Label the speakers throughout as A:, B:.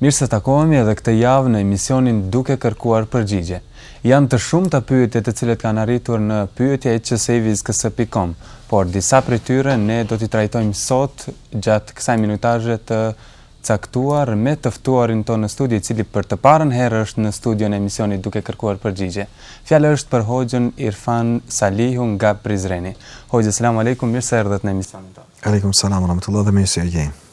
A: Mirë se takohemi edhe këtë javë në emisionin Duke kërkuar përgjigje. Janë të shumta pyetjet të cilat kanë arritur në pyetja@cvizkse.com, por disa prej tyre ne do t'i trajtojmë sot gjatë kësaj minutazhe të caktuar me të ftuarin tonë në studio i cili për të parën herë është në studion e emisionit Duke kërkuar përgjigje. Fjala është për hoxhën Irfan Salihu nga Prizreni. Hoxhë selam alejkum, mirë se erdhët në emisionin tonë.
B: Alejkum selam ue rahmetullah dhe mirë se u gjejmë.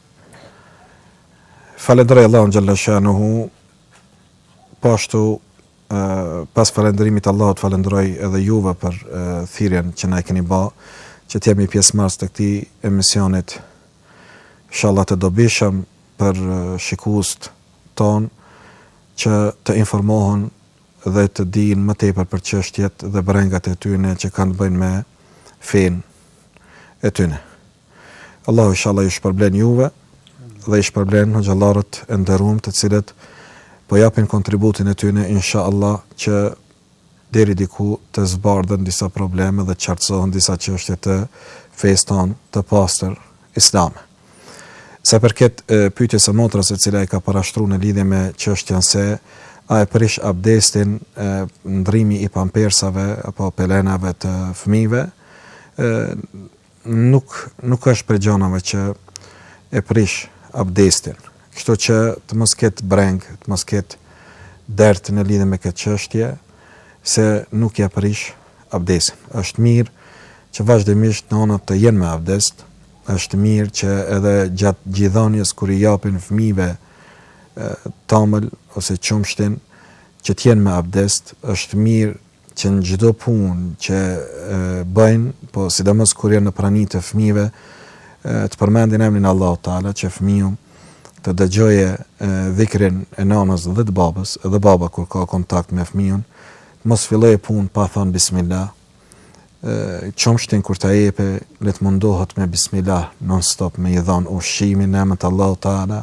B: Falënderoj Allahun xhalla shanuhu. Po ashtu pas falënderimit Allahut falënderoj edhe juve për thirrjen që na e keni bë, që të jemi pjesëmarrës të këtij emisionit. Inshallah të dobishëm për shikuesit tonë që të informohen dhe të dijnë më tepër për çështjet dhe brengat e tyre që kanë të bëjnë me fenë e tyne. Allahu inshallah ju shpërblen juve dhe i shpërblen hoxhallarët e nderuam të cilët po japin kontributin e tyne inshallah që deri diku të zbardhen disa probleme dhe të qartësohen disa çështje të fesë tonë të pastër islame. Sa i përket pyetjes së motrës e cila e ka parashtruar në lidhje me çështjen se a e prish abdestin e, ndrimi i pampersave apo pelenave të fëmijëve, Nuk nuk është prej gjanave që e prish abdestin. Kështu që të mos ketë brengë, të mos ketë dert në lidhje me këtë çështje se nuk ja prish abdesin. Është mirë që vazhdimisht nënat të jenë me abdest, është mirë që edhe gjatë gjidhënies kur i japin fëmijëve tamël ose qumshtin që të jenë me abdest, është mirë që në çdo punë që bëjnë, po sidomos kur janë në prani të fëmijëve, të përmendin emrin e Allahut Teala që fëmiu të dëgjoje dhikrin e nënës dhe të babës, edhe baba kur ka kontakt me fëmijën, të mos fillojë punë pa thënë bismillah, qumështin kur ta jepe le të mundohet me bismilah non stop me i dhanë ushqimin në emër të Allahut Teala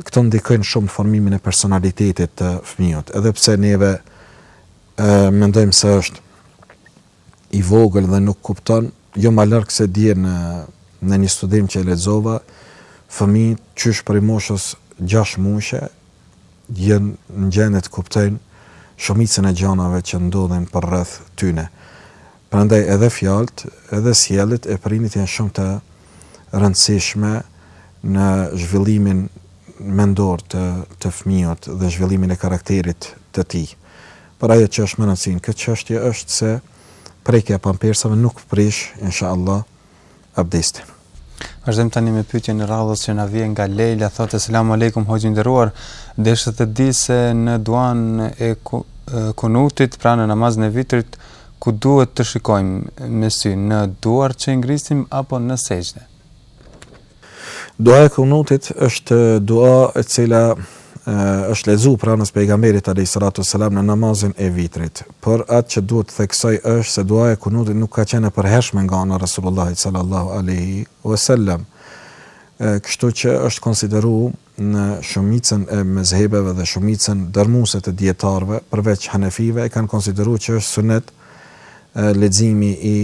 B: këto ndikojnë shumë në formimin e personalitetit të fëmijës edhe pse neve e, mendojmë se është i vogël dhe nuk kupton jo më larg se dje në në një studim që e lexova fëmijët qysh prej moshës 6 muajshe janë në gjendje të kuptojnë shumicën e gjanave që ndodhin përreth tyne. Prandaj edhe fjalët, edhe sjelljet e prindit janë shumë të rëndësishme në zhvillimin mendor të të fëmiut dhe zhvillimin e karakterit të tij. Por ajo që është me rëndësi në këtë çështje është se prekja e pampersave nuk prish, inshallah, abdestin.
A: Vazhdojmë tani me pyetjen e radhës që na vjen nga Leila, thotë selam aleikum hoxhë i nderuar, desha të di se në duan e kunutit pra në namazin e vitrit ku duhet të shikojmë me sy në duar që i ngrisim apo në sexhde.
B: Dua e Kunutit është dua e cila është lexu prej anës pejgamberit alejhi salatu vesselam në namazin e vitrit. Por atë që duhet të theksoj është se duaja e kunutit nuk ka qenë e përhershme nga ana e Resulullahit sallallahu alejhi wasallam. Kështu që është konsideru në shumicën e mezhebeve dhe shumicën dërmuese të dijetarëve, përveç hanefive, e kanë konsideru që është sunet leximi i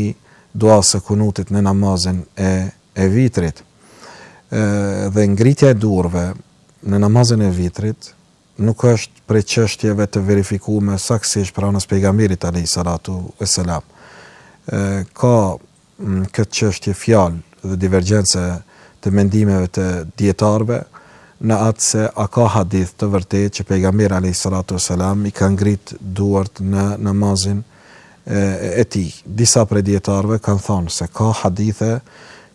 B: duasë së kunutit në namazin e e vitrit dhe ngritja e duarve në namazin e vitrit nuk është prej çështjeve të verifikume saktësisht prej anës pejgamberit alejhi salatu ve selam. Ka në këtë çështje fjalë dhe divergjencë të mendimeve të dijetarëve në atë se a ka hadith të vërtetë që pejgamberi alejhi salatu ve selam i ka ngrit duart në namazin e tij. Disa prej dijetarëve kanë thënë se ka hadithe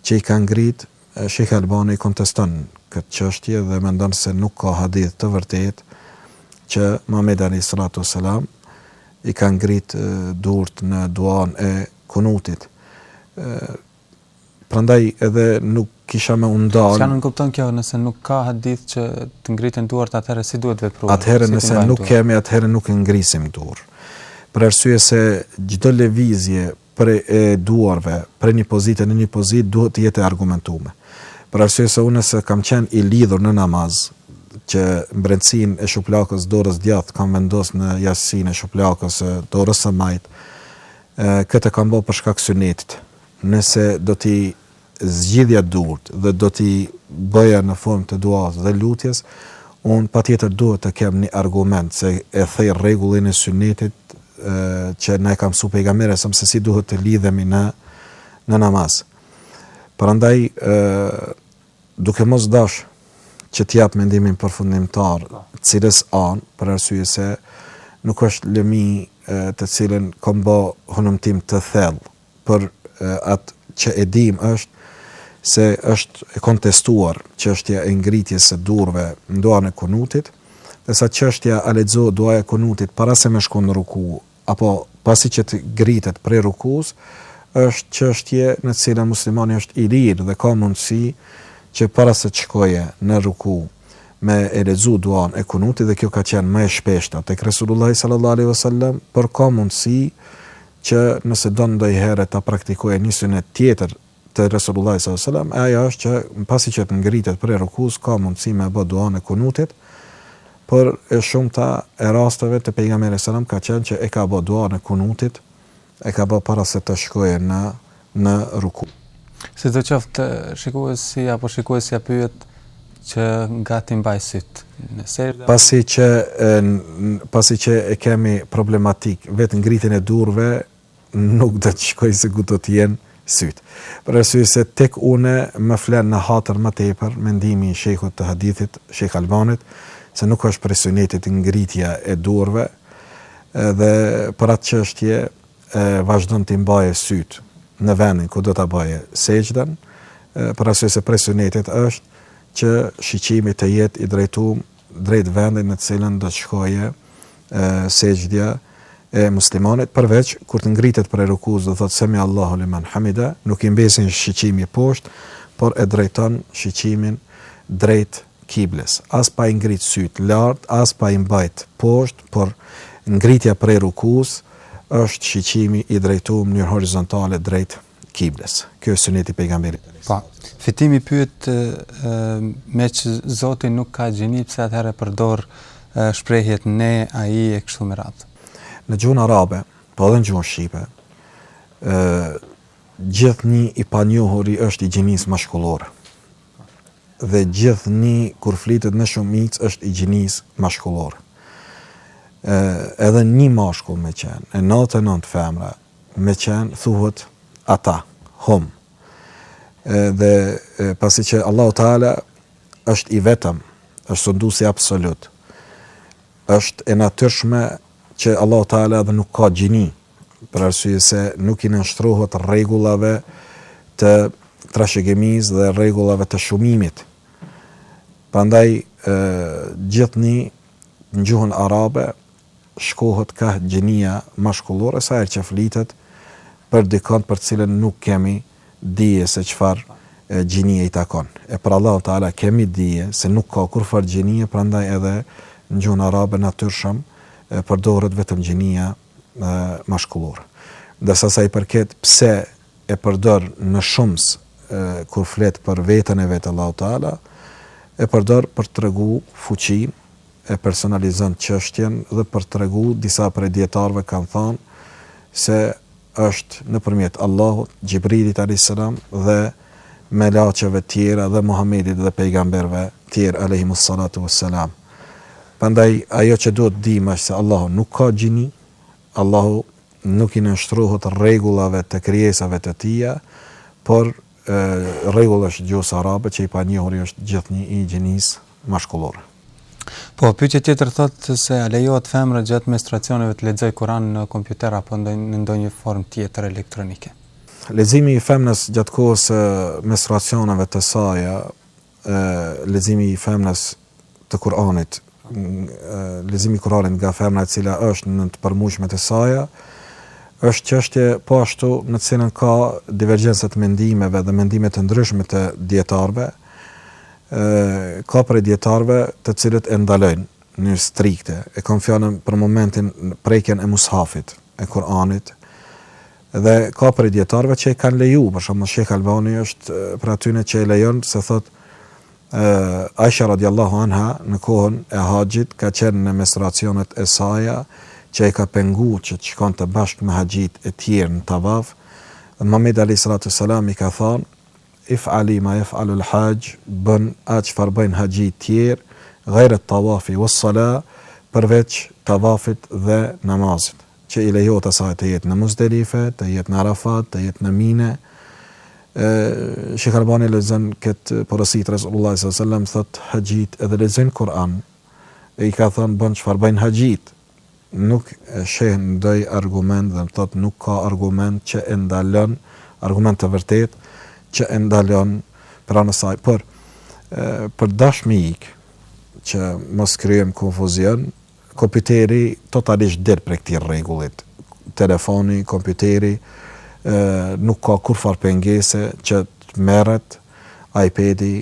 B: që i ka ngrit, Shejh Albani konteston këtë çështje dhe mendon se nuk ka hadith të vërtetë që Muhamedi alejhi salatu ves selam i ka ngrit durt në duan e kunutit. Prandaj edhe nuk kisha me u
A: ndal. Çka nënkupton kjo, nëse nuk ka hadith që të ngriten duart, atëherë si duhet vepruar?
B: Atëherë si nëse nuk kemi, atëherë nuk e ngrisim duar. Për arsye se çdo lëvizje prej duarve, prej një pozite në një pozitë duhet të jetë e argumentume. Për arsye se unë nëse kam qenë i lidhur në namaz, që mbrendësinë e shuplakës dorës djathtë kam vendos në jashtësinë e shuplakës dorës së majtë, Këtë kam bo për shkak synetit. Nëse do t'i zgjidhja durt dhe do t'i bëja në formë të duas dhe lutjes, unë patjetër duhet të kem një argument se e thej rregullin e synetit që na e ka mësu pejgamberi a.s. se si duhet të lidhemi në në namaz. Prandaj duke mos dashë që të jap mendimin përfundimtar cilës anë, për arsye se nuk është lëmi të cilën kom bo hulumtim të thellë, por atë që e dimë është se është e kontestuar çështja e ngritjes së durve në duan e Kunutit, dhe sa çështja a lexohet duaja e Kunutit para se me shku në ruku apo pasi që të ngritet prej rukus, është çështje në të cilën muslimani është i lirë dhe ka mundësi që para se të shkojë në ruku me e lexu duan e kunutit dhe kjo ka qenë më e shpeshta tek Resulullah sallallahu alaihi wasallam, por ka mundësi që nëse don ndonjëherë ta praktikojë një synet tjetër te Resulullahi sallallahu alejhi wasallam, e ajo është që pasi që të ngritet prej rukus ka mundësi me e bë duanë e kunutit, por e shumta e rasteve te Pejgamberi alejhi selam ka qenë që e ka bë duanë e kunutit, e ka bë para se të shkojë në në ruku.
A: Sidoqoftë, shikuesi apo shikuesja pyet që nga t'i mbaj sytë.
B: Pasi që pasi që e kemi problematik vetë ngritjen e durve, nuk do të shikoj se ku do të jenë sytë. Për arsye se tek unë më flen në hatër më tepër mendimi i shejhut të hadithit, Shejh Albanit, se nuk është prej sunetit ngritja e durve, dhe për atë çështje vazhdon t'i mbajë sytë në vendin ku do ta bëjë sexhden, për arsye se prej sunetit është që shiqimi të jetë i drejtuar drejt vendit në të cilën do të shkojë sexhdja e muslimanit, përveç kur të ngritet prej rukus dhe thotë semia Allahu liman hamida, nuk i mbetet shiqimi poshtë, por e drejton shiqimin drejt kibles. As pa i ngrit sytë lart, as pa i mbajt poshtë, por ngritja prej rukus është shiqimi i drejtuar në mënyrë horizontale drejt kibles. Kjo është suneti i pejgamberit.
A: Po. Fitimi pyet meqë Zoti nuk ka gjini pse atëherë përdor shprehjet ne, ai e kështu me radhë.
B: Në gjuhën arabe, po edhe në gjuhën shqipe, ë gjithnjë i panjohuri është i gjinisë mashkullore. Dhe gjithnjë kur flitet në shumicë është i gjinisë mashkullore. Ë edhe një mashkull me qenë, e 99 femra, me qenë, thuhet, ata, hum. Edhe e, pasi që Allahu Teala është i vetëm, është sunduesi absolut. Është e natyrshme që Allahu Teala dhe nuk ka gjini, për arsye se nuk i nënshtrohet rregullave të trashëgimisë dhe rregullave të shumimit. Prandaj gjithnjë në gjuhën arabe shkohet kah gjinia mashkullore sa herë që flitet për dikënd për të cilën nuk kemi dije se çfarë gjinie i takon. E për Allahun Teala kemi dije se nuk ka kurrfarë gjinie prandaj edhe në gjuhën arabe natyrshëm përdoret vetëm gjinia mashkullore. Ndërsa sa i përket pse e përdor në shumës kur flet për veten e vet Allahu Teala e përdor për të treguar fuqinë e personalizon çështjen dhe për të tregu disa prej dijetarëve kanë thanë se është nëpërmjet Allahut, Xhibrilit alejhis selam dhe melaqeve tjera dhe Muhamedit dhe pejgamberëve tjerë alejhimus salatu was selam. Prandaj ajo që duhet të dimë është se Allahu nuk ka gjini, Allahu nuk i nënshtrohet rregullave të krijesave të tija, por rregull është gjuhës arabe që i panjohuri është gjithnjë i gjinisë mashkullore.
A: Po, pyetja tjetër thotë se a lejohet femra gjatë menstruacioneve të lexojë Kur'anin në kompjuter apo ndonjë në ndonjë formë tjetër elektronike?
B: Leximi i femrës gjatë kohës së menstruacioneve të saj leximi i femnës të Kur'anit, leximi i Kur'anit nga femna e cila është në të përmujshme të saja, është çështje po ashtu në të cilën ka divergjenca të mendimeve dhe mendime të ndryshme të dijetarëve. ë ka prej dijetarëve të cilët e ndalojnë në strikte. E kam fjalën për momentin prekjen e mushafit, e Kur'anit, Dhe ka prej dijetarëve që e kanë leju, për shembull Shejh Albani është prej atyne që e lejon se thotë Aisha radijallahu anha në kohën e haxhit ka qenë në mestruacionet e saja që e ka pengu që të shkon të bashkë me haxhit e tjerë në tavaf, Muhammed alejhi salatu selam i ka thonë, if'ali ma jef'alul haxh, bën atë çfarë bëjnë haxhit tjerë, gajret tavafi ves sala, përveç tavafit dhe namazit. që i lejohet asaj të jetë në Muzdelife, të jetë në Arafat, të jetë në Mine, e Sheikh Albani lexon këtë porosi të Resulullahit sallallahu alaihi wasallam thotë haxhit edhe lexojnë Kur'an e i ka thënë bën çfarë bëjnë haxhit nuk e sheh ndoj argument dhe thotë nuk ka argument që e ndalon argument të vërtet që e ndalon prej asaj por për dasht me ik që mos krijojmë konfuzion Kompjuteri totalisht del prej këtij rregullit. Telefoni, kompjuteri nuk ka kurrfarë pengese që të merret, iPad-i,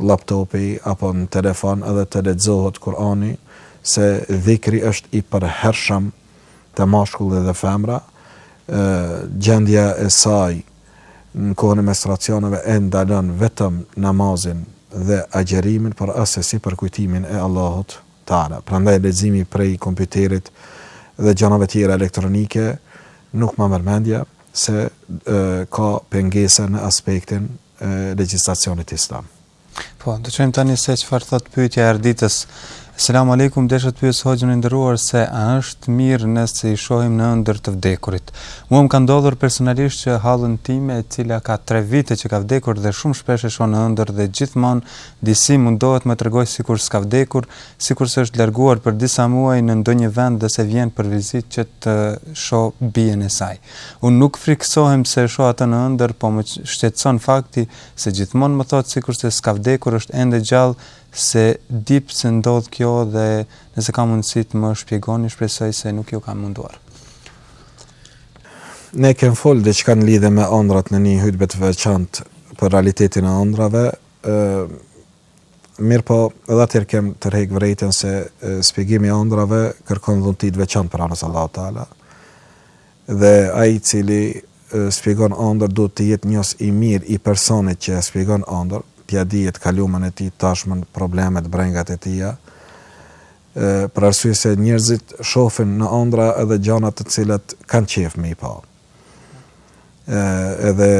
B: laptopi apo në telefon edhe të lexohet Kur'ani, se dhikri është i përhershëm te mashkulli dhe femra, gjendja e saj në kohën e mestruacioneve e ndalon vetëm namazin dhe agjerimin por assesi përkujtimin e Allahut Teala. Prandaj leximi prej kompjuterit dhe gjanave tjera elektronike nuk ma merr mendja se ka pengesë në aspektin e legjislacionit islam.
A: Po, do të shojmë tani se çfarë thot pyetja e Arditës. Selam aleikum, desha të pyes hoxhën e nderuar se a është mirë nëse i shohim në ëndër të vdekurit. Mua më ka ndodhur personalisht që hallën time, e cila ka 3 vite që ka vdekur dhe shumë shpesh e shoh në ëndër dhe gjithmonë disi mundohet të më tregoj sikur s'ka vdekur, sikurse është larguar për disa muaj në ndonjë vend dhe se vjen për vizitë që të shoh bijën e saj. Unë nuk frikësohem se e shoh atë në ëndër, po më shqetëson fakti Se gjithmon më thot sikurse s'ka vdekur është ende gjall s'e di pse ndodh kjo dhe nëse ka mundësi të më shpjegoni shpresoj se nuk ju kam munduar.
B: Ne kem fol diçka në lidhje me ëndrrat në një hutbe të veçantë për realitetin e ëndrrave, ë mirëpo edhe atëherë kem tërheq vërejtën se spjegimi i ëndrrave kërkon dhunti të veçantë prej anës Allahut Teala. Dhe ai i cili shpjegon ëndërr duhet të jetë njohës i mirë i personit që ia shpjegon ëndërr, t'ia dijë të kalumen e tij, tashmën, problemet, brengat e tija, për arsye se njerëzit shohin në ëndrra edhe gjana të cilat kanë qejf me i pa. Edhe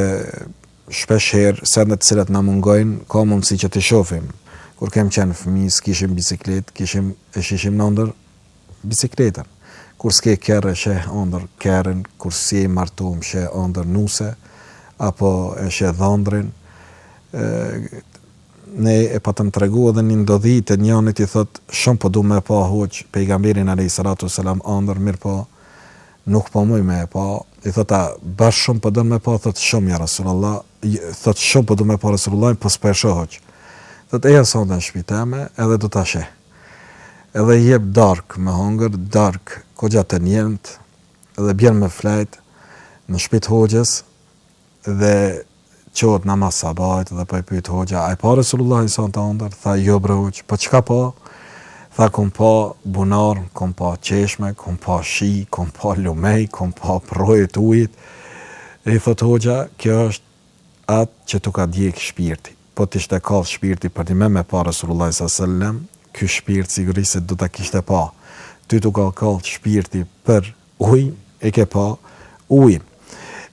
B: shpesh herë sendet të cilat na mungojnë, ka mundësi që t'i shohim. Kur kem qenë fëmijë, s'kishim bicikletë, kishim e shihim në ëndërr, Biçikletën. Kur s'ke kerr e sheh ëndërr kerrin, kur s'je i martum sheh ëndërr nuse, apo e sheh dhëndrrin. Ne e patëm tregu edhe ni ndodhi të njanit i thotë shumë po du me pa hoxh pejgamberin alejhi salatu ue selam ëndërr mirëpo nuk po muj me e pa, i thotë a bash shumë po don me pa thotë shumë ja Resulallah thotë shumë po du me pa Resulullahin po s'po e shoh hoxh. Thotë eja sonte në shpi teme edhe do ta sheh. Edhe i jep darkë me hongër, darkë koxha të njelmtë, edhe bjen me flejt në shpi të hoxhës dhe çohet namaz sabahit dhe po e pyet hoxha, a e pa Resulullahin sante ondër, tha jo bre hoxhë, po çka pa, tha kom pa bunarë, kom pa çeshme, kom pa shi, kom pa lumej, kom pa proje të ujit, i thot hoxha, kjo është atë që t'u ka djeg shpirti, po të ishte kall shpirti për me me pa Resulullahin sa sellem, ky shpirt sigurisht se do ta kishte pa, ty t'u ka kall shpirti për ujë, e ke pa ujin.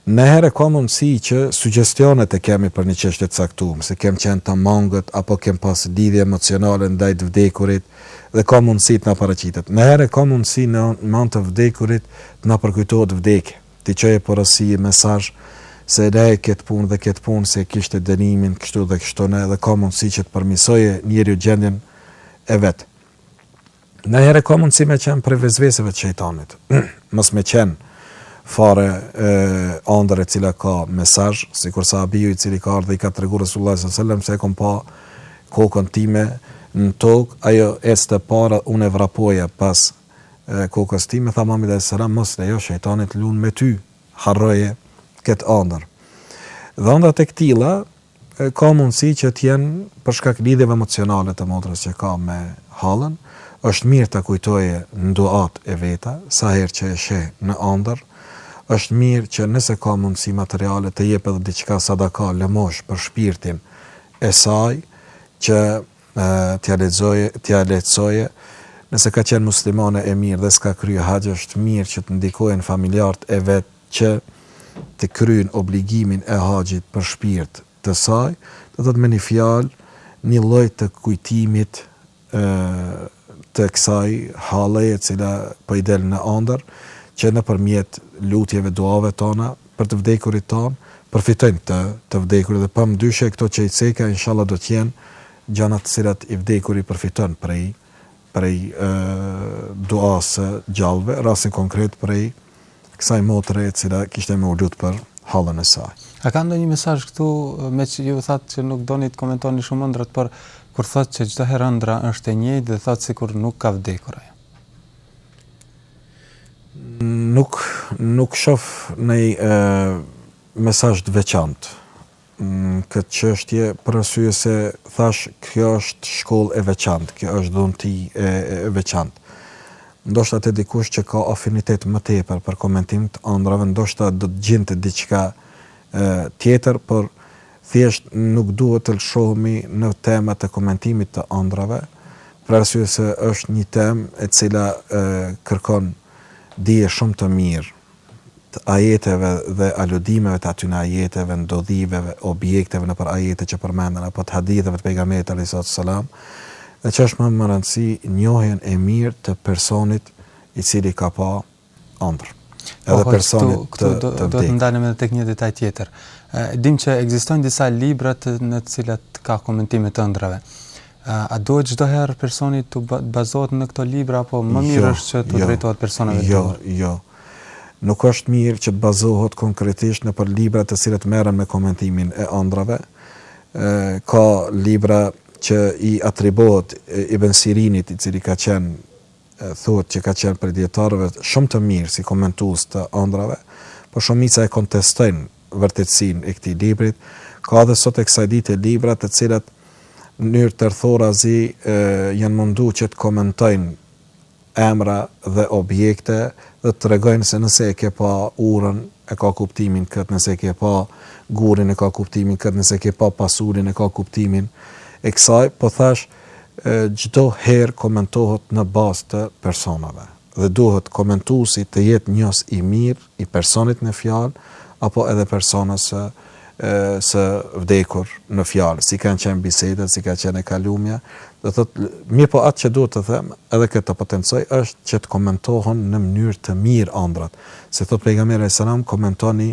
B: Nëherë ka mundësi që sugjestione të kemi për një çështje të caktuam, se kem qenë të mangët apo kem pas lidhje emocionale ndaj të vdekurit dhe ka mundësi të na paraqitet. Nëherë ka mundësi me anë të vdekurit të na përkujtohet vdekja. t'i çoje porosi e mesazh se leje këtë punë dhe këtë punë se e kishte dënimin kështu dhe kështu edhe ka mundësi që të përmisojë njeriu gjendjen e vet. Ndonjëherë ka mundësi me qenë prej vezveseve të shejtanit. Mos me qenë fare e, andër e cila ka mesazh, sikur sahabiju i cili ka ardhë dhe i ka tregu Resulullah s.a.s. se e kom pa kokën time në tokë, ajo ecte para unë e vrapoja pas e kokës time, tha Muhamedi alejhi selam, mos lejo shejtani të lun me ty, harroje këtë andërr. Dhe andrrat e këtilla ka mundësi që të jenë për shkak të lidhjeve emocionale të motrës që ka me hallën, është mirë ta kujtoje në duat e veta, sa herë që e sheh në andërr, është mirë që nëse ka mundësi materiale të jep edhe diçka sadaka lëmosh për shpirtin e saj që t'ja lexoje, t'ja lehtësoje, nëse ka qenë muslimane e mirë dhe s'ka krye haxh është mirë që të ndikojnë familjarët e vet që të kryejnë obligimin e haxhit për shpirt të saj, do të thotë me një fjalë një lloj të kujtimit ë të kësaj halle e cila po i del në ëndërr, që nëpërmjet lutjeve, duave tona për të vdekurit tanë, përfitojnë të të vdekurit dhe pa mëdyshje këto që i ceka inshallah do të jenë gjana të cilat i vdekuri përfiton prej prej duasë së gjallëve, rastin konkret prej kësaj motre e cila kishte me u lut për hallën e saj.
A: A ka ndonjë mesazh këtu, meqë ju thatë që nuk doni të komentoni shumë ëndrrat, por kur thotë që çdo herë ëndrra është e njëjtë dhe thotë sikur nuk ka vdekur ajo?
B: Nuk nuk shof noj mesazh të veçantë në këtë çështje për arsye se thash kjo është shkollë e veçantë, kjo është dhunti e veçantë. Ndoshta te dikush që ka afinitet më tepër për komentim të andrrave ndoshta do të gjinte diçka tjetër, por thjesht nuk duhet të lëshohemi në temat e komentimit të andrrave, për arsye se është një temë e cila kërkon dije shumë të mirë. të ajeteve dhe aludimeve të atyne ajeteve, ndodhive, objekteve nëpër ajete që përmenden apo të haditheve të Pejgamberit alejhi salatu ves selam, dhe ç'është më me rëndësi, njohjen e mirë të personit i cili ka pa ëndërr, edhe personit të vdekur. Po,
A: këtu duhet të ndalemi edhe tek një detaj tjetër. Dimë që ekzistojnë disa libra, në të cilat ka komentime të ëndrrave. A duhet çdo herë personi të bazohet në këto libra apo më mirë është që t'u drejtohet personave
B: të tjerë? Jo, jo. Nuk është mirë që të bazohet konkretisht nëpër libra të cilët merren me komentimin e andrrave. Ka libra që i atribuohet Ibën Sirinit i cili ka qenë thuhet që ka qenë prej dijetarëve shumë të mirë si komentues të andrrave, por shumica e kontestojnë vërtetësinë e këtij librit. Ka dhe sot e kësaj dite libra të cilat në mënyrë tërthorazi janë mundu që të komentojnë emra dhe objekte dhe të tregojnë se nëse e ke pa urën e ka kuptimin këtë, nëse e ke pa gurin e ka kuptimin këtë, nëse e ke pa pasulin e ka kuptimin e kësaj, po thash Çdo herë komentohet në bazë të personave dhe duhet komentuesi të jetë njohës i mirë i personit në fjalë apo edhe personës së vdekur në fjalë, si kanë qenë bisedat, si ka qenë e kalumja, do thotë, mirëpo atë që duhet të them, edhe këtë ta potencoj, është që të komentohen në mënyrë të mirë andrrat. Se thotë pejgamberi alejhi selam, komentoni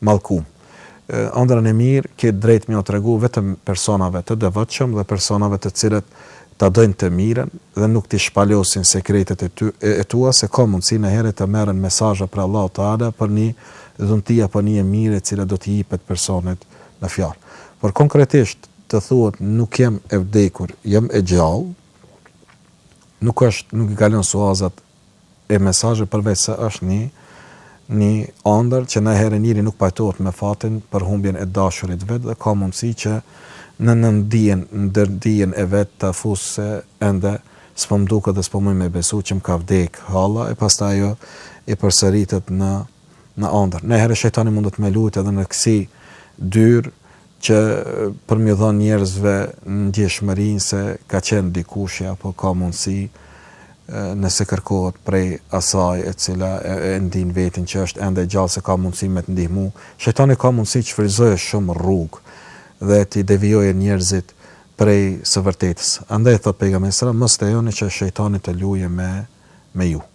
B: mallkum. Andrrën e mirë ke drejt me ja tregu vetëm personave të devotshëm dhe personave të cilët ta dojnë të mirën dhe nuk ti shpalosin sekretet e tua se ka mundësi nihere të merren mesazhe prej Allahut teala për ni dhunti apo ni e mirë e cila do ti jipet personit në fjalë. Por konkretisht të thuhet nuk jam e vdekur jam e gjallë nuk është nuk i kalon suazat E mesazhe përveç se është një një andërr që najherë njeri nuk pajtohet me fatin për humbjen e dashurit vet dhe ka mundësi që në nëndijen, ndërdijen e vet ta fusë se ende s'po m'duket dhe s'po muj me besu që m'ka vdekë halla e pastaj ajo i përsëritet në në andërr. Najherë shejtani mundet me lujt edhe në kësi dyrë Që për m'i dhon njerëzve ndjeshmërinë se ka qenë dikushi apo ka mundësi, nëse kërkohet prej asaj e cila e ndin veten që është ende e gjallë se ka mundësi me të ndihmu. Shejtani ka mundësi të shfrytëzojë shumë rrugë dhe t'i devijojë njerëzit prej së vërtetës. Andaj thotë Pejgamberi, mos lejoni që shejtani të lujë me me ju.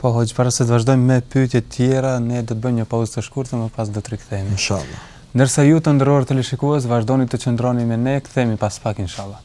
A: Po hoxhë, para se të vazhdojmë me pyetje tjera, ne do të bëjmë një pauzë të shkurtër, më pas do të rikthehemi.
B: Inshallah.
A: Ndërsa ju të nderuar teleshikues, vazhdoni të qëndroni me ne, këthemi pas pak, inshallah.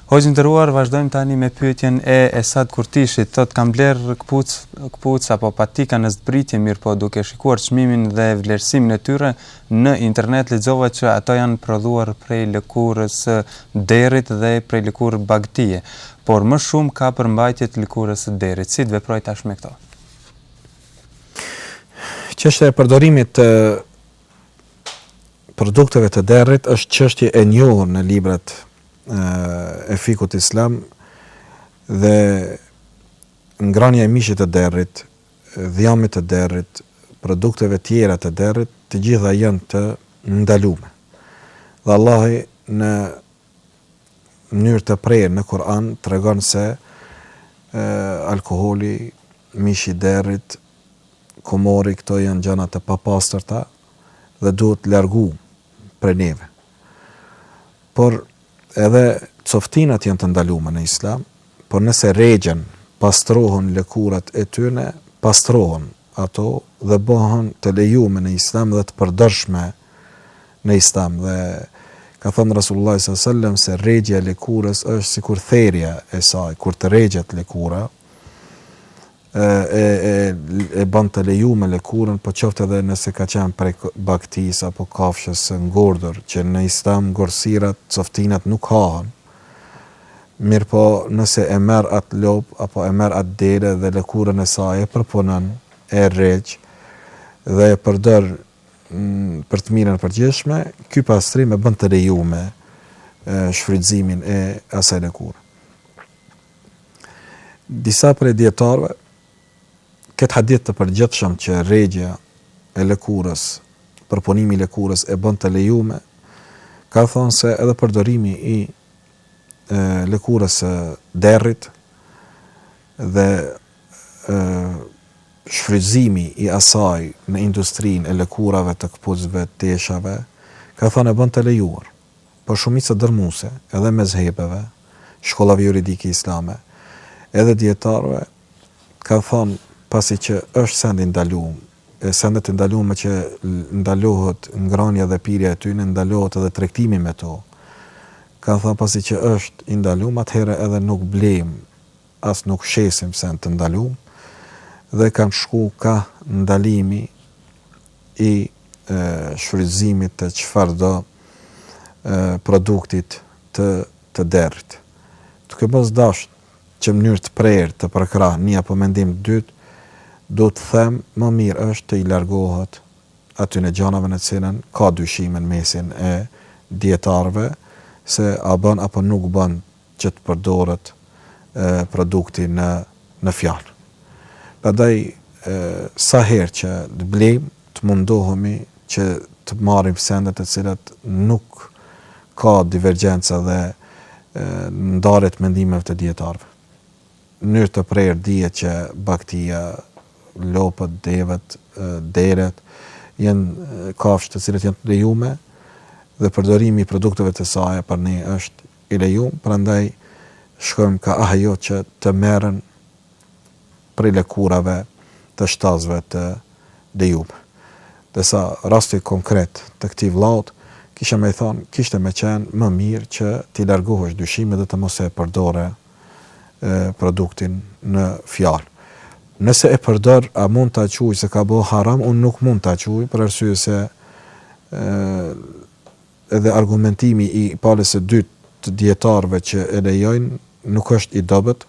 A: Hoxhë i nderuar vazhdojmë tani me pyetjen e Esad Kurtishit thotë kam blerë këpucë këpucë apo patika në zbritje mirëpo duke shikuar çmimin dhe vlerësimin e tyre në internet lexova që ato janë prodhuar prej lëkurës së derrit dhe prej lëkurë bagëtie por më shumë ka përmbajtje të lëkurës së derrit si të veproj tash me këto
B: Çështja e përdorimit të produkteve të derrit është çështje e njohur në librat e fikut islam dhe ngrania e mishit të derrit, dhjamit të derrit, produkteve tjera të derrit, të gjitha janë të ndalume. Dhe Allahi në mënyrë të prerë në Kur'an tregon se e, alkoholi, mishi derrit, komori, këto janë gjana të papastërta dhe duhet largu prej neve. Por edhe coftinat janë të ndalume në Islam, por nëse rregjen, pastrohen lëkurat e tyne, pastrohen ato dhe bëhen të lejume në Islam dhe të përdorshme në Islam dhe ka thënë Rasulullahi sallallahu alaihi wasallam se rregjja e lëkurës është sikur therja e saj, kur të rregjet lëkura, e e e e bën të lejume lëkurën, po qoftë edhe nëse ka qenë prej bagëtisë apo kafshës së ngordhur, që në Islam ngordhësirat, coftinat nuk hahen. Mirëpo nëse e merr atë lopë apo e merr atë dele dhe lëkurën e saj e përpunon, e rregj dhe e përdor për të mirën e përgjithshme, ky pastrim e bën të lejume shfrytëzimin e asaj lëkurë. Disa prej dijetarëve këtë hadith të përgjithshëm që rregjja e lëkurës, përpunimi i lëkurës e bën të lejume, ka thonë se edhe përdorimi i lëkurës së derrit dhe shfrytëzimi i asaj në industrinë e lëkurave të këpucëve, teshave, ka thonë e bën të lejuar. Por shumica dërrmuese, edhe e medhhebeve, shkollave juridike islame, edhe dijetarëve, kanë thënë pasi që është send i ndalum, e sendet e ndaluama që ndalohet ngrania dhe pirja e tyne, ndalohet edhe tregtimi me to, kanë thënë pasi që është i ndalum, atëherë edhe nuk blejmë, as nuk shesim send të ndalum, dhe kanë shku kah ndalimi i shfrytëzimit të çfarëdo produktit të të derrit. Duke mos dashtë që në mënyrë të prerë të përkrahë një apo mendim të dytë, do të them më mirë është t'i largohet atyne gjanave në cilën ka dyshime në mesin e dijetarëve se a bën apo nuk bën që të përdoret produkti në në fjalë. Prandaj sa herë që të blejmë, të mundohemi që të marrim sende të cilat nuk ka divergjenca dhe ndarje të mendimeve të dijetarëve. Në mënyrë të prerë dihet që baktia, lopët, devet, delet janë kafshë të cilat janë të lejume dhe përdorimi i produkteve të saja për ne është i lejum prandaj shkojmë kah ajo që të merren prej lëkurave të shtazëve të lejume. Ndërsa rasti konkret të këtij vllaut kisha me thonë kishte me qenë më mirë që t'i largohesh dyshimit dhe të mos e përdore produktin në fjalë. Nëse e përdor, a mund ta quaj se ka bo haram? Unë nuk mund ta quaj për arsye se Edhe argumentimi i palës së dytë të dijetarëve që e lejojnë nuk është i dobët,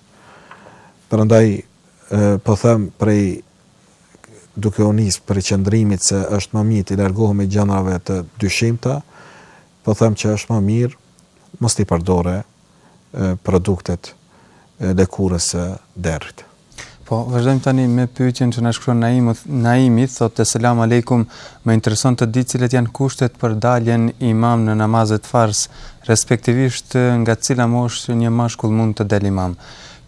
B: prandaj po them prej duke u nisë prej qëndrimit se është më mirë t'i largohemi gjënrave të dyshimta, po them që është më mirë mos t'i përdore produktet e lëkurës së derrit.
A: Po, vazhdojmë tani me pyetjen që na shkruan Naimi, Naimi thotë selam alejkum, më intereson të di cilat janë kushtet për daljen imam në namazet farz, respektivisht nga cila moshë një mashkull mund të dalë imam.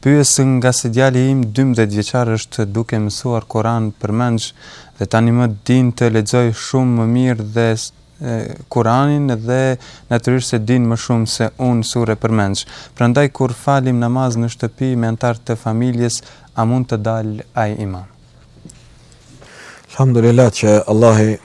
A: Pyes ngase djali im 12 vjeçar është duke mësuar Kur'an përmendsh dhe tani më din të lexojë shumë më mirë dhe Kuranin dhe natyrisht se din më shumë se unë sure përmendsh. Prandaj kur falim namaz në shtëpi me anëtarë të familjes, a mund të dalë ai imam?
B: Alhamdulillah që Allahi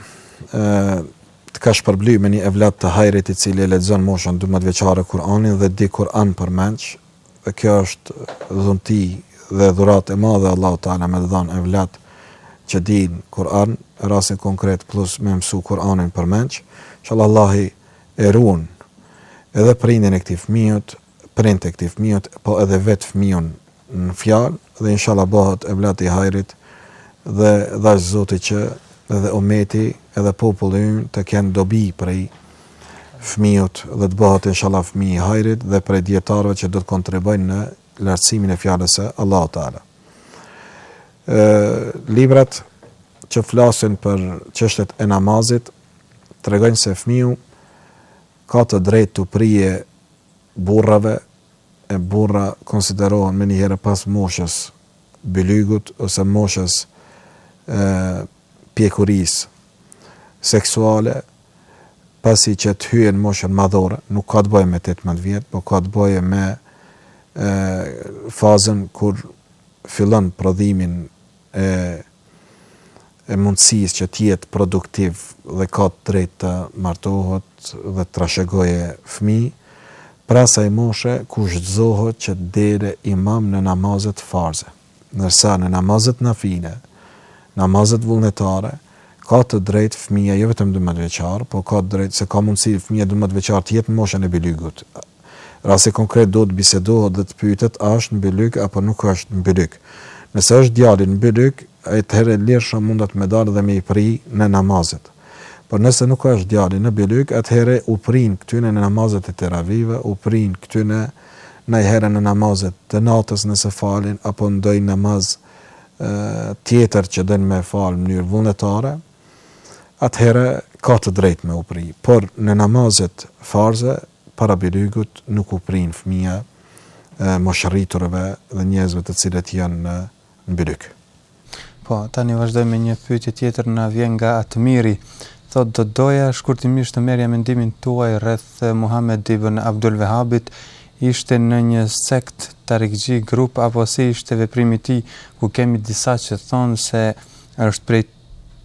B: të ka shpërbly me një evlat të hajrit i cili lexon në moshën 12 vjeçare Kuranin dhe di Kuran përmendsh, Dhe kjo është dhunti dhe dhuratë e madhe e Allahu Teala me të dhanë evlat që din Kur'an, rastin konkret plus me mësu Kur'anin përmendsh, inshallah Allahi e run edhe prindin e këtij fëmijut, prindët e këtij fëmijut, po edhe vetë fëmiun në fjalë dhe inshallah bëhet evlat i hajrit dhe dhashtë Zoti që edhe ummeti edhe populli të kenë dobi prej fëmijut dhe të bëhet inshallah fëmijë i hajrit dhe prej dijetarëve që do të kontribuojnë në lartësimin e fjalës së Allahu Teala. Ë librat që flasin për çështjet e namazit tregojnë se fëmiu ka të drejtë t'u prijë burrave e burra konsiderohen menjëherë pas moshës bylygut ose moshës së pjekurisë seksuale, pasi që të hyjë në moshën madhore, nuk ka të bëjë me 18 vjet, por ka të bëjë me e fazën kur fillon prodhimin e e mundësisë që të jetë produktiv dhe ka të drejtë të martohet dhe të trashëgojë fëmijë, prej asaj moshe kushtëzohet që të dalë imam në namazet farze, ndërsa në namazet nafile, namazet vullnetare, ka të drejtë fëmija jo vetëm dymbëdhjetë vjeçar, po ka të drejtë se ka mundësi fëmija dymbëdhjetë vjeçar të jetë në moshën e bylygut, Rasti konkret duhet të bisedohet dhe të pyetet a është në bylyg apo nuk është në bylyg. Nëse është djali në bylyg, atëherë lirshëm mundet me dalë dhe me i pri në namazet. Por nëse nuk është djali në bylyg, atëherë u prinë këtyne në namazet e teravive, u prinë këtyne najherë në namazet të natës nëse falin apo ndonjë namaz tjetër që don me falë në mënyrë vullnetare, atëherë ka të drejtë me u pri. Por në namazet farze, para bylygut nuk u prinë fëmija moshërriturve dhe njerëzve të cilët janë në në bylyg.
A: Po, tani vazhdojmë me një pyetje tjetër na vjen nga Atmiri. Thotë do doja shkurtimisht të merrja mendimin tuaj rreth Muhamed ibn Abdul Vehabit, ishte në një sekt, harixhi, grup apo si ishte veprimi i tij, ku kemi disa që thonë se është prej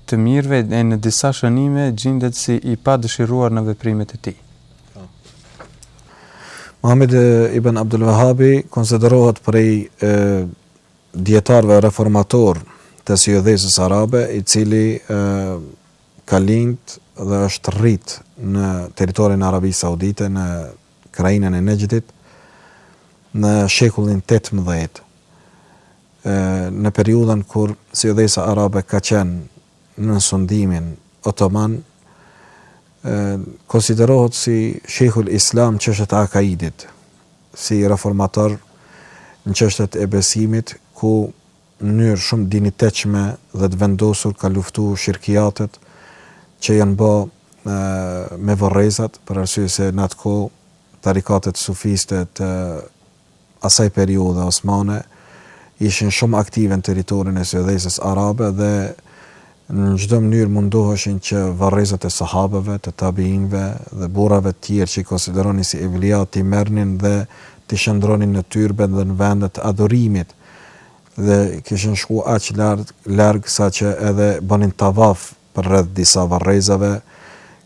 A: të mirëve e në disa shënime gjindet si i padëshiruar në veprimet e tij.
B: Muhamed ibn Abdul Vehabi konsiderohet prej e, dijetarëve reformatorë të siujdhesës arabe, i cili e, ka lind dhe është rrit në territorin e Arabisë Saudite, në krahinën e Nexhdit, në shekullin 18. në periudhën kur Siujdhesa Arabe ka qenë nën sundimin otoman, konsiderohet si shejhul islam në çështjet e akaidit, si reformator në çështjet e besimit, ku në mënyrë shumë të dinjitetshme dhe të vendosur ka luftu shirkijatet që janë bo me vorrezat, për arsye se në atë kohë tarikatet sufiste të asaj periudhe osmane ishin shumë aktive në territorin e Siujdhesës Arabe dhe në çdo mënyrë mundoheshin që varrezat e sahabeve, të tabiinëve dhe burrave të tjerë që i konsideronin si evlija t'i merrnin dhe t'i shndërronin në tyrbe dhe në vende të adhurimit dhe kishin shku aq larg saqë edhe bënin tavaf përreth disa varrezave,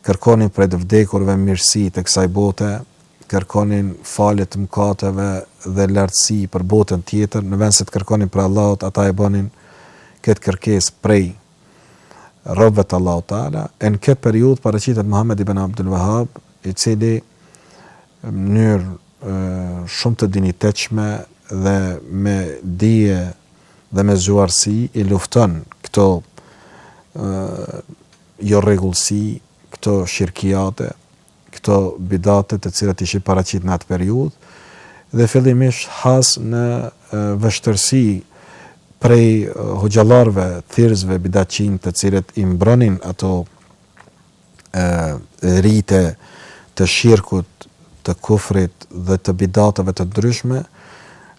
B: kërkonin prej të vdekurve mirësi të kësaj bote, kërkonin falje të mëkateve dhe lartësi për botën tjetër, në vend se të kërkonin prej Allahut, ata e bënin këtë kërkesë prej robëve të Allahut Teala. E në këtë periudhë paraqitet Muhammed ibn Abdul Wahhab, i cili në mënyrë shumë të dinitetshme dhe me dije dhe me zgjuarsi i lufton këto jorregullsi, këto shirkiate, këto bidate të cilat ishin paraqit në atë periudhë dhe fillimisht has në vështërsi prej hoxhallarëve, thirrësve, bidatçinj të cilët i mbronin ato rite të shirkut, të kufrit dhe të bidateve të ndryshme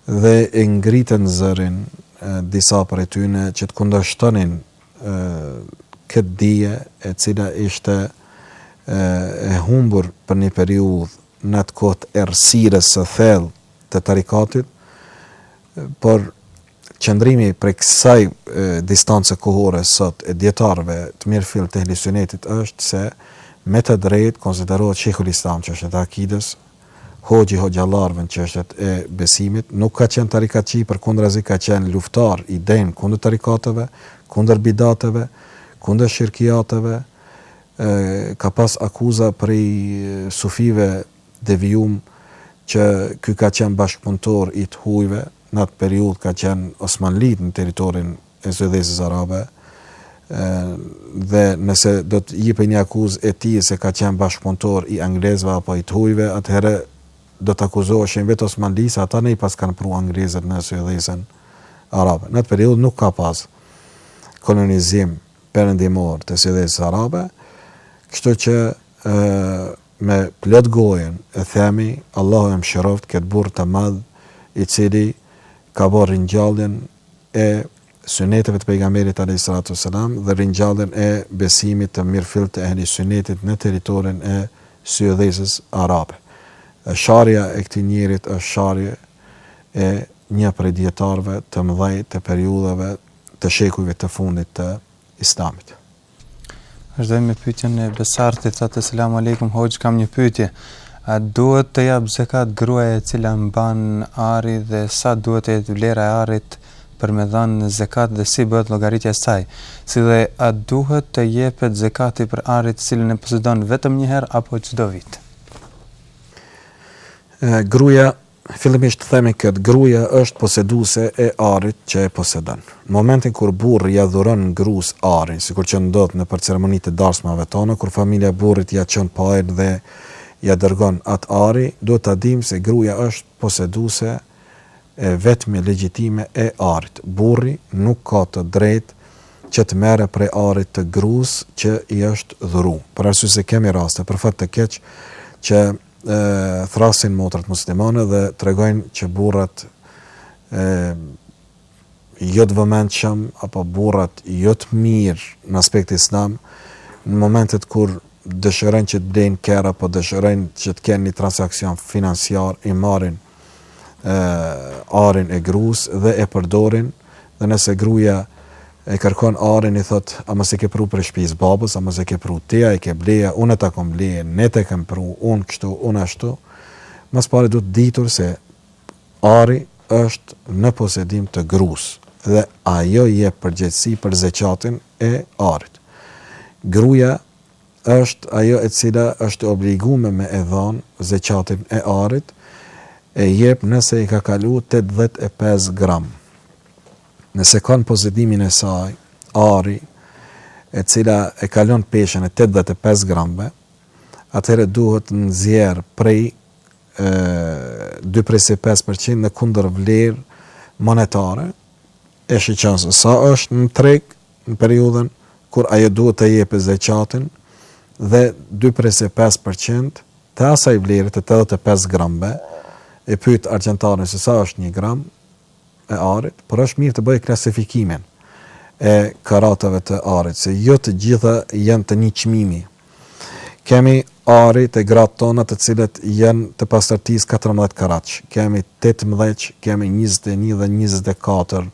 B: dhe i ngritën zërin disa prej tyre që të kundërshtonin këtë dije e cila ishte e humbur për një periudhë në atë kohë të errësirës së thellë të tarikatit, por Qëndrimi prej kësaj distance kohore sot e dijetarëve të mirëfilltë të Ehli Synetit është se me të drejtë konsiderohet Shejhul Islam në çështjet e akidës, hoxhë i hoxhallarëve në çështjet e besimit, nuk ka qenë tarikatçi përkundrazi ka qenë luftar i denjë kundër tarikateve, kundër bidateve, kundër shirkiateve, ka pas akuza prej sufive të devijum që ky ka qenë bashkëpunëtor i të hujve, në atë periudhë ka qenë Osmanlijtë në territorin e Sujdhesës Arabe, dhe nëse do të jipej një akuzë e tij se ka qenë bashkëpunëtor i anglezëve apo i të hujve, atëherë do të akuzoheshin vetë Osmanlijtë se ata na i paskan pru anglezët në Sujdhesën Arabe. Në atë periudhë nuk ka pas kolonizim perëndimor të Sujdhesës Arabe, kështu që me plot gojën e themi Allahu e mëshiroftë këtë burrë të madh i cili ka ba ringjalljen e Syneteve të Pejgamberit alayhis salatu wassalam dhe ringjalljen e besimit të mirëfilltë të ehli Synetit në territorin e Sujdhesës Arabe. Sharja e këtij njeri është sharje e një prej dijetarëve të mëdhej të periudhave të shekujve të fundit të Islamit.
A: Vazhdojmë me pyetjen e Besartit, thotë selamu alejkum hoxhë, kam një pyetje. A duhet të jap zekat gruaja e cila mban ari dhe sa duhet të jetë vlera e arit për me dhanë zekat dhe si bëhet llogaritja e saj? Si dhe a duhet të jepet zekati për arin të cilën e posedon vetëm një herë apo çdo vit?
B: Gruaja Fillimisht të themi këtë, gruaja është poseduese e arit që e posedon. Në momentin kur burri ia dhuron gruas arin, sikur që ndodh nëpër ceremonitë e dasmave tona, kur familja e burrit ia çon pajën dhe ia dërgon atë ari, duhet ta dimë se gruaja është poseduese e vetme legjitime e arit. Burri nuk ka të drejtë që të merre prej arit të gruas që i është dhuru, për arsye se kemi raste, për fat të keq, që thrasin motrat muslimane dhe tregojnë që burrat jo të vëmendshëm apo burrat jo të mirë në aspekt islam në momentet kur dëshirojnë që të blejnë kerr apo dëshirojnë që të kenë një transaksion financiar i marrin arin e grus dhe e përdorin dhe nëse gruja e kërkon arin i thot a mos e ke pru prej shpisë babës a mos e ke pru ti a e ke ble unë ta kom ble ne te kem pru unë kështu unë ashtu më së pari du të ditur se ari është në posedim të grus dhe ajo jep përgjegjësi për zeqatin e arit gruja është ajo e cila është obligume me e dhanë zeqatin e arit, e jep nëse i ka kalu tetëdhjetë e pesë gram. Nëse ka në posedimin e saj, ari, e cila e kalon peshen e tetëdhjetë e pesë gramëve, atëherë duhet nxjerrë prej 2,5% në kundërvlerë monetare, e shiqon sa është në treg, në periudhën kur ajo duhet të jepë zeqatin dhe dy presje pesë për qind të asaj vlere të tetëdhjetë e pesë gramëve, e pyet argjentarin se sa është një gram e arit, por është mirë të bëjë klasifikimin e karatave të arit, se jo të gjitha janë të një çmimi. Kemi ari te gratë tona të cilat janë të pastërtisë katërmbëdhjetë karat, kemi tetëmbëdhjetë, kemi njëzet e një dhe njëzet e katër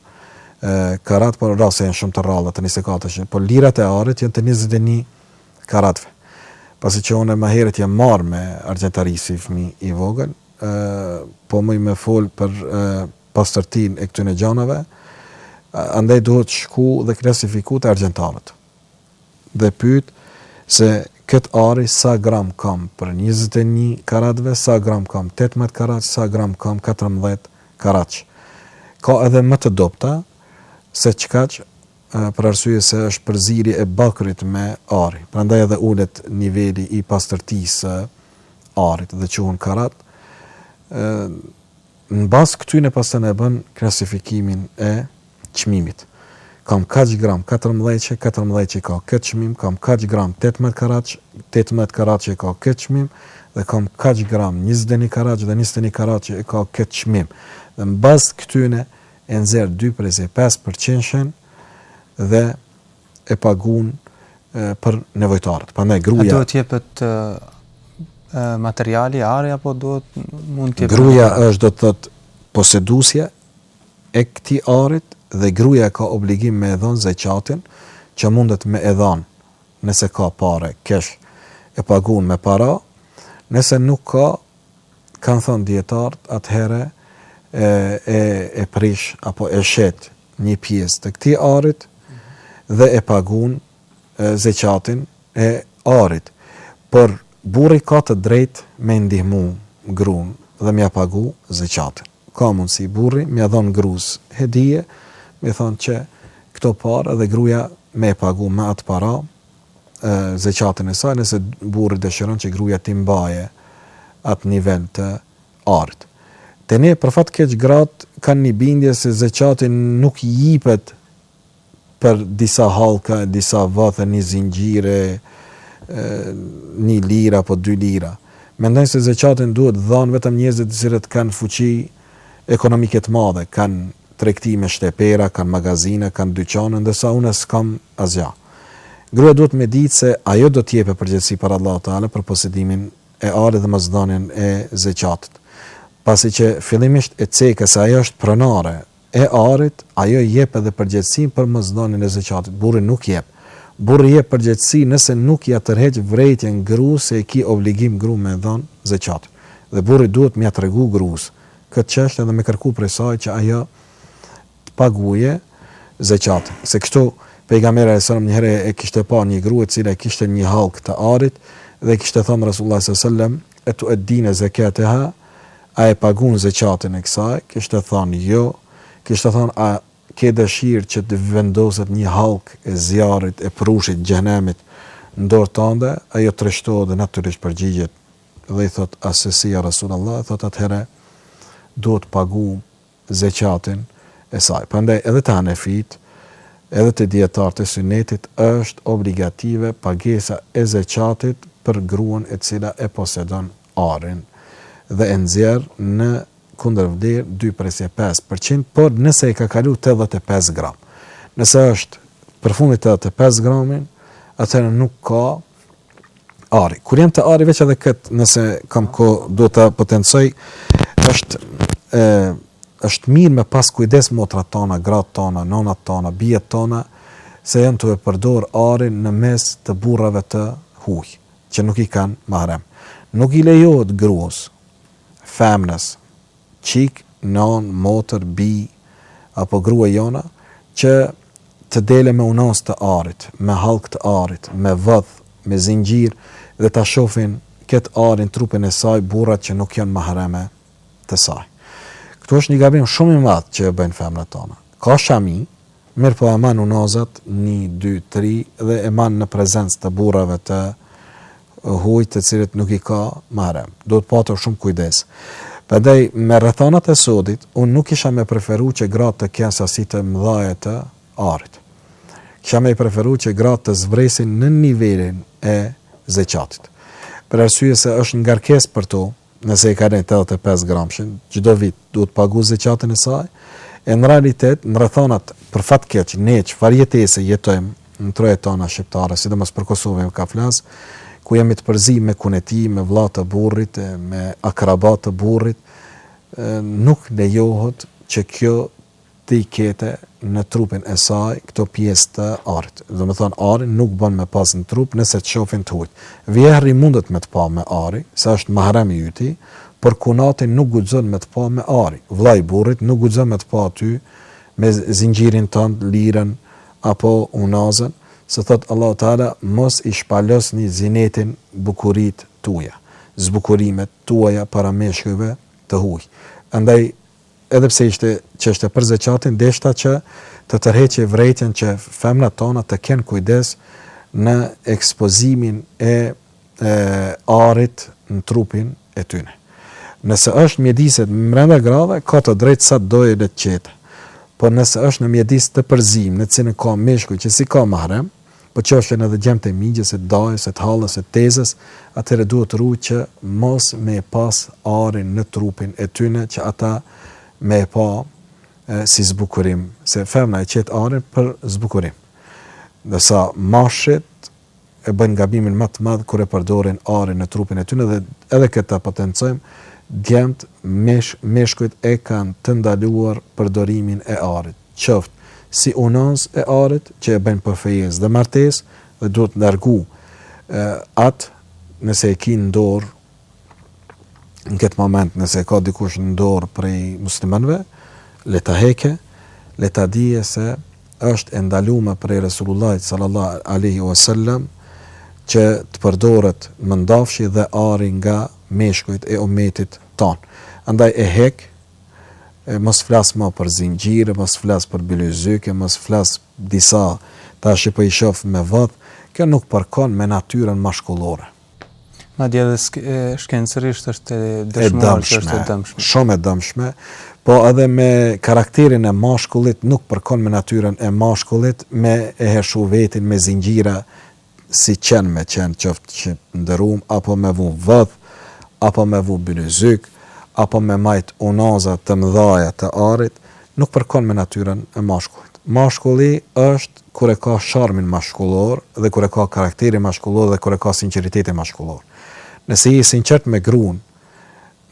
B: karat, por rastet janë shumë të rralla të njëzet e katërshit, por lirat e arit janë të njëzet e një karatëve. Pasi që unë më herët jam marrë me argjentari si fëmi i vogël, ë po më më fal për ë pastërtin e këtyre gjanave, andaj duhet shku dhe klasifiku te argjentarët. dhe pyet se këtë ari sa gram kam prej njëzet e një karatëve sa gram kam tetëmbëdhjetë karatësh sa gram kam katërmbëdhjetë karatësh ka edhe më të dobëta se kaq për arsye se është përzierje e bakrit me ari prandaj edhe ulet niveli i pastërtisë së arit dhe quhen karatë Në bazë të këtyne pastaj na e bën klasifikimin e çmimit. Kam kaq gram katërmbëdhjeçe, katërmbëdhjeçe ka këtë çmim, kam kaq gram tetëmbëdhjetë karaç, tetëmbëdhjetë karaçe ka këtë çmim dhe kam kaq gram njëzet e një karaç dhe njëzet e një karaçe e ka këtë çmim. Dhe në bazë të këtyne e nxjerr dy presje pesë përqindshen dhe e pagun për nevojtarët. Prandaj gruaja A
A: duhet të jepet materiali ari apo duhet mund të
B: Gruaja është do të thotë poseduesja e këtij arit dhe gruaja ka obligim me e dhënë zeqatin që mundet me e dhënë nëse ka pare, kesh e pagun me para, nëse nuk ka kanë thënë dijetarët atëherë e e e prish apo e shet një pjesë të këtij arit dhe e pagun zeqatin e arit. Por burri ka të drejtë me i ndihmu grunë dhe m'ja pagu zeqatin. Ka mundësi burri m'ja dhënë grus hedije, me thënë qe këto pare dhe gruaja me e pagu me atë para zeqatin e saj, nëse burri dëshiron që gruaja ta mbajë atë nivel të arit. Te ne për fat keq gratë kanë një bindje se zeqati nuk jipet per disa hallka, disa vathë, një zinxhir e një lirë apo dy lira. Mendojnë se zeqatin duhet me dhanë vetëm njerëzit të cilët kanë fuqi ekonomike të madhe, kanë tregti me shtepera, kanë magazina, kanë dyqane, ndërsa unë s'kam asgja. Gruaja duhet me ditë se ajo do të jepë përgjegjësi para Allahu Teala për posedimin e arit dhe mosdhënien e zeqatit, pasi që fillimisht e ceka se ajo është pronare e arit, ajo jep edhe përgjegjësinë për mosdhënien e zeqatit, burri nuk jep. Burri jep përgjegjësi nëse nuk ia tërheq vërejtjen gruas se e ki obligim grue me dhënë zeqat. Dhe burri duhet me ia tregu gruas këtë çështje dhe me kërku prej saj që ajo të paguaje zeqat, se kështu Pejgamberi alejhi selam njëherë e kishte pa një grua e cila kishte një hallkë të arit dhe i kishte thënë Resullullahi sallallahu alejhi ve sellem, E tu'eddine zekataha, a e pagun zeqatin e kësaj? Kishte thënë, Jo. Kishte thënë, A ke dëshirë që të vendoset një hallkë e zjarrit, e prushit, xhehenemit në dorë tënde? Ajo trishtohet dhe natyrisht përgjigjet dhe i thotë, Assesi ya Resulallah, thotë atëherë duhet të paguan zeqatin e saj. Prandaj edhe te hanefitë, edhe te dijetarët e synetit është obligative pagesa e zeqatit për gruan e cila e posedon arin dhe e nxjerr në kundërvlerë dy presje pesë për qind, por nëse e ka kalu tetëdhjetë e pesë gramë. Nëse është përfundit tetëdhjetë e pesë gramin, atëherë nuk ka Ari. Kur jem te ari veç edhe kët, nëse kam kohë, do ta potencoj, është ë është mirë me pas kujdes motrat tona, gratë tona, nënat tona, bijat tona, se janë tu e përdor arin në mes të burrave të huaj, që nuk i kanë mahrem. Nuk i lejohet gruas, femnës, çikë, nanë, motër, bijë, apo grua jona, që të dele me unazë të arit, me hallkë të arit, me vëdh, me zinxhir dhe ta shofin ketë ari në trupin e saj burrat që nuk janë mahreme të saj. Këtu është një gabim shumë i madh që e bëjnë femrat tona. Ka shami, Mirëpo e man unazat një dy tri dhe e man në prezencë të burrave të huaj të cilët nuk i ka mahrem. Duhet patur shumë kujdes. Prandaj me rrethanat e sodit unë nuk kisha me preferu që gratë të kenë sasi të mëdhaje të arit. Kisha me preferu që gratë të zbresin nën nivelin e zeqatit. Për arsye se është ngarkesë për to, nëse i ka ne tetëdhjetë e pesë gramshin, çdo vit duhet të pagu zeqatin e saj, e në realitet në rrethanat për fat keq në çfarë jetese jetojmë në trojet tona shqiptare, sidomos për Kosovën ka flas, ku jemi të përzi me kuneti, me vëlla të burrit, me akraba të burrit, nuk lejohet që kjo t'i ketë në trupin e saj këto pjesë të arit. Domethonë ari nuk bën me pas në trup nëse të shofin të hujt. Vjehrri mundet me të pa me ari, se është mahrem i yti, por kunati nuk guxon me të pa me ari. Vëllai i burrit nuk guxon me të pa ty me zinxhirin tënd, lirën apo unazën, se thotë Allahu teala mos i shpalosni zinetin bukuritë tuaja, zbukurimet tuaja para meshkujve të huaj. Andaj Edhe pse ishte çështje për zeqatin, deshta që të tërheqi vërejtjen që femrat tona të kenë kujdes në ekspozimin e arit në trupin e tyne. Nëse është mjediset mrenda grave, ka të drejtë sa të dojë le të qetë. Por nëse është në mjedis të përzim, në cilën ka meshkuj që s'i ka mahrem, Po qofshin edhe djemtë e mixhës, e dajës, e të hallës, e tezes, atëherë duhet rujt që mos me e pas arin në trupin e tyne që ata me e pa si zbukurim, se femna e qet arin për zbukurim. Ndërsa mashit e bëjnë gabimin më të madh kur e përdorin arin në trupin e tyne dhe edhe këtë ta potencojmë, djemtë, mesh, meshkujt e kanë të ndaluar përdorimin e arit. qoftë si unazë e arit që e bëjnë për fejesë dhe martesë dhe duhet ta largu atë nëse e ki në dorë në këtë moment nëse e ka dikush në dorë prej muslimanëve le ta heke le ta dije se është e ndalume prej Resulullahit sallallahu alaihi wasallam që të përdoret mëndafshi dhe ari nga meshkujt e umetit tonë. Andaj e hek mos flas më për zinxhirë, mos flas për bylyzyke, mos flas disa tashi po i shoh me vothë, kjo nuk përkon me natyrën mashkullore.
A: Madje edhe shkencërisht është e dëshmuar se është e dëmshme.
B: Shumë e dëmshme, po edhe me karakterin e mashkullit nuk përkon me natyrën e mashkullit me e hjeshu vetin me zinxhira si qen me qen qoftë i nderum apo me vu vothë apo me vu bylyzyk apo me majt unaza të mdhaja të arit nuk përkon me natyrën e mashkullit mashkulli është kur e ka sharmin mashkullor dhe kur e ka karakterin mashkullor dhe kur e ka sinqeritetin mashkullor nëse je i sinqertë me grun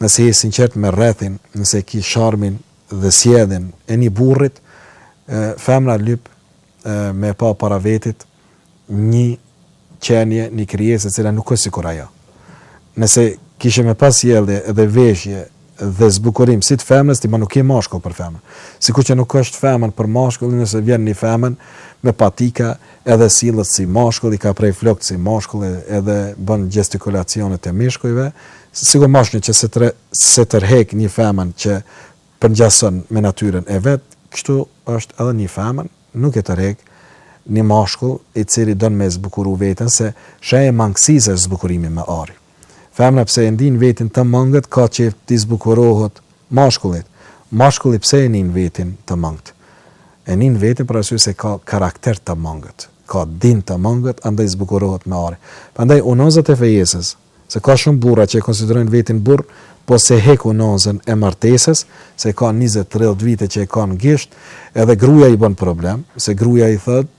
B: nëse je i sinqertë me rrethin nëse e ki sharmin dhe sjelljen e një burrit femra lyp me pa para vetit një qenie, një krijesë e cila nuk është sikur ajo. Nëse kishe me pas sjellje dhe veshje dhe zbukurim si të femrës, ti më nuk je mashkull për femrën. Sikur që nuk është femër për mashkullin, nëse vjen një femër me patika, edhe sillet si mashkull, i ka prej flokët si mashkull, edhe bën gestikulacione të mishkujve, sikur mashkullin që s'e, tre, s'e tërhek një femër që përngjason me natyrën e vet, kështu është edhe një femër, nuk e tërhek një mashkull i cili don me e zbukuru veten se shenjë e mangësisë është zbukurimi me ari. Femra pse e ndin vetin të mangët ka qejf t'i zbukurohet mashkullit. Mashkulli pse e nin vetin të mangët? E nin vetin për arsye se ka karakter të mangët, ka din të mangët andaj zbukurohet me ari. Prandaj unazat e fejesës, Se ka shumë burra që e konsiderojnë vetin burrë, po s'e hek unazën e martesës, se ka njëzet tridhjetë vite që e ka në gisht, edhe gruaja i bën problem, se gruaja i thotë,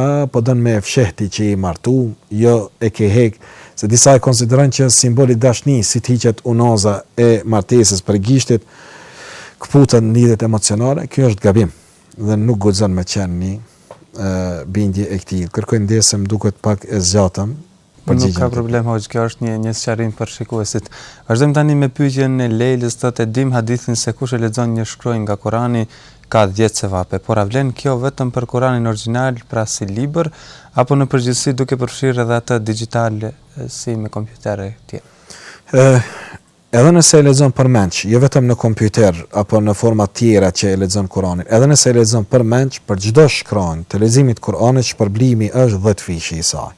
B: a, po don me e fsheh ti që je i martum, jo, e ke hek, se disa e konsiderojnë që është simbol i dashnisë, si të hiqet unaza e martesës prej gishtit, këputen lidhjet emocionale, ky është gabim, dhe nuk guxon me qenë një, e, bindje e këtillë. Kërkoj ndjesë se më duket pak e zgjatëm.
A: Nuk ka problem hoxhë, kjo është një një sqarim për shikuesit. Vazhdojmë tani me pyetjen e Lejlës, thotë e dim hadithin se kush e lexon një shkronjë nga Kurani ka 10 sevape, por a vlen kjo vetëm për Kuranin origjinal, pra si libër, apo në përgjithësi duke përfshirë edhe atë digjital si me kompjuter
B: etj. Edhe nëse e lexon për menç, jo vetëm në kompjuter apo në format tjera që e lexon Kur'anin, edhe nëse e lexon për menç, për çdo shkronjë të leximit të Kur'anit shpërblimi është dhjetëfishi i saj.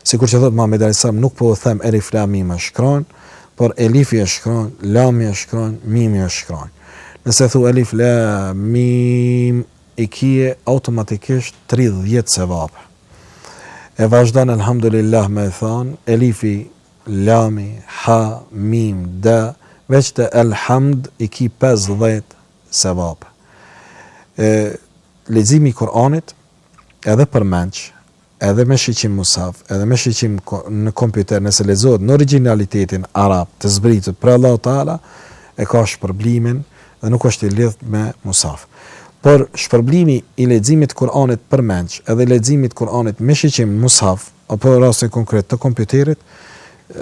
B: Sikur që thotë Muhamedi alejhi selam, nuk po u them elif lam mim është shkronjë, por elifi është shkronjë, lami është shkronjë, mimi është shkronjë. Nëse thu elif lam mim i kije automatikisht tridhjetë sevape. E vazhdon elhamdulillah me thënë, elifi lami, ha, mim, da, veç te El Hamd i ki pesëdhjetë sevape. E, leximi i Kur'anit, edhe për menç, edhe me shiqim mushaf, edhe me shiqim në kompjuter, nëse lexohet në origjinalitetin arab të zbritur prej Allahu Teala, e ka shpërblimin dhe nuk është i lidhtë me mushaf. Por shpërblimi i leximit të Kur'anit për menç, edhe i leximit të Kur'anit me shiqim mushaf, apo në rastin konkret të kompjuterit,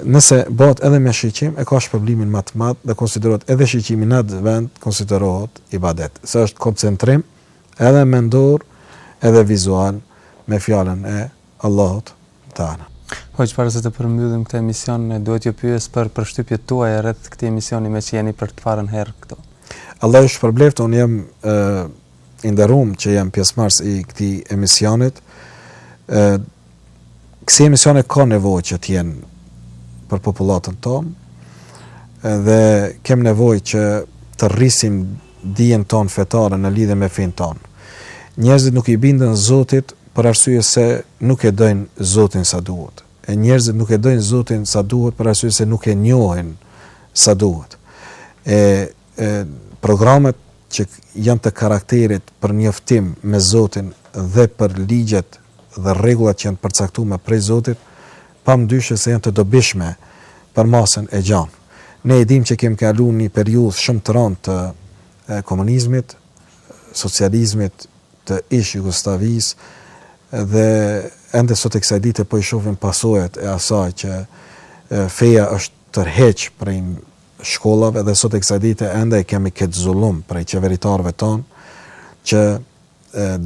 B: nëse bëhet edhe me shiqim, e ka shpërblimin më të madh dhe konsiderohet edhe shiqimi në atë vend konsiderohet ibadet, se është koncentrim edhe mendor edhe vizual me fjalën e Allahut
A: teala. Hoxhë para se të përmbyllim këtë emision, dua t'ju pyes për përshtypjet tuaja rreth këtij emisioni meqë jeni për të parën herë këtu.
B: Allah ju shpërbleftë, unë jam i nderuam që jam pjesëmarrës i këtij emisionit. ë Kësi emisione ka nevojë që të jenë për popullatën tonë dhe kem nevojë që të rrisim dijen tonë fetare në lidhje me fenë tonë. Njerëzit nuk i binden Zotit për arsye se nuk e dojnë Zotin sa duhet. E njerëzit nuk e dojnë Zotin sa duhet për arsye se nuk e njohin sa duhet. E programet që janë të karakterit për njoftim me Zotin dhe për ligjet dhe rregullat që janë të përcaktume prej Zotit, pa mëdyshje se janë të dobishme për masën e gjanë. Ne e dimë që kemi kalu një periudhë shumë të randë të komunizmit, socializmit të ish Jugosllavisë dhe ende sot e kësaj dite po i shofim pasojat e asaj që feja është tërheq prej shkollave dhe sot e kësaj dite ende e kemi këtë zullum prej qeveritarëve tonë që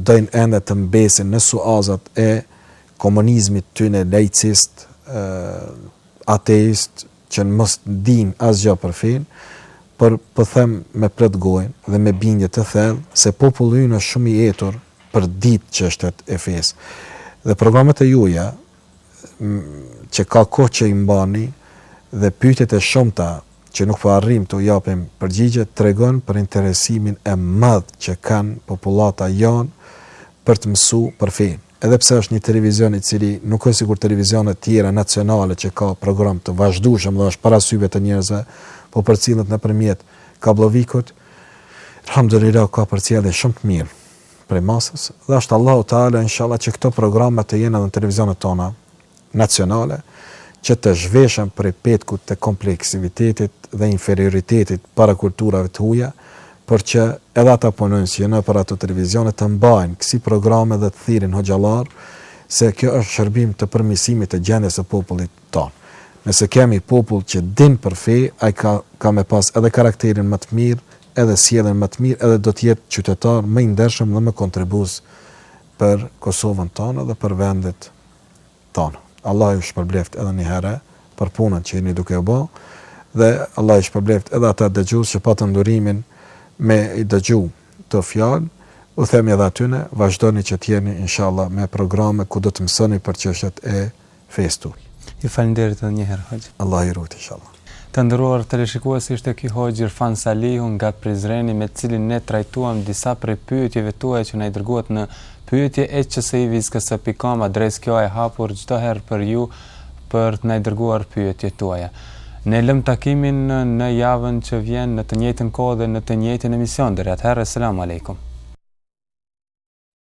B: dojnë ende të mbesin në suazat e komunizmit tyne laicist, ateist, që mos dinë asgja për fenë, por po them me plot gojën dhe me bindje të thellë se populli ynë është shumë i etur për ditë çështjet e fesë. Dhe programet e juaja që ka kohë që i mbani dhe pyetjet e shumta që nuk po arrijmë t'u japim përgjigje tregon për interesimin e madh që kanë popullata jonë për të mësu për fe. Edhe pse është një televizion i cili nuk është sikur televizionet tjera nacionale që ka program të vazhdueshëm dhe është para syve të njerëzve, po përcillet nëpërmjet kabllovikut, Elhamdulilah ka përcjellje shumë të mirë. prej masës, dhashtë Allahu te Ala inshalla që këto programe të jenë edhe në televizionet tona nacionale, që të zhveshen prej petkut të kompleksivitetit dhe inferioritetit para kulturave të huaja, por që edhe ata punonjës nëpër ato televizione të mbajnë kësi programe dhe të thirrin hoxhallarë, se kjo është shërbim të përmisimit të gjendjes së popullit tonë. Nëse kemi popull që din për fe, ai ka, ka me pas edhe karakterin më të mirë edhe sjelljen më të mirë edhe do të jetë qytetar më i ndershëm dhe më kontribues për Kosovën tonë dhe për vendin tonë. Allah ju shpërbleftë edhe një herë për punën që jeni duke e ba dhe Allah i shpërbleftë edhe ata dëgjues që patën durimin me i dëgju këto fjalë u themi edhe atyne vazhdoni që të jeni inshallah me programe ku do të mësoni për çështjet e fesë.
A: Ju faleminderit edhe një herë Hoxhë.
B: Allahu ju rujt inshallah.
A: Të nderuar teleshikues ishte ky Hoxhë Irfan Salihu nga Prizreni me të cilin ne trajtuam disa prej pyetjeve tuaja që na i dërguat në pyetje et peacetvks.com adresë kjo e hapur çdo herë për ju për të na i dërguar pyetjet tuaja. Ne lëmë takimin në javën që vjen në të njëjtën kohë dhe në të njëjtin emision deri atëherë selam alejkum.